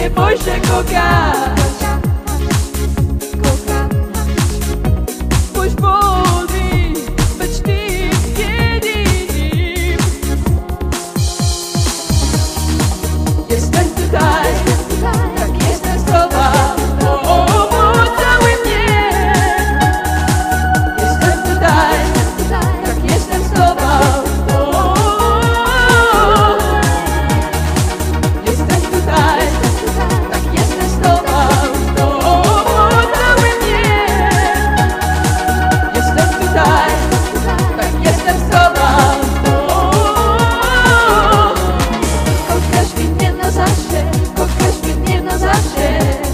depois de cocar. zawsze, kochasz mnie na zawsze.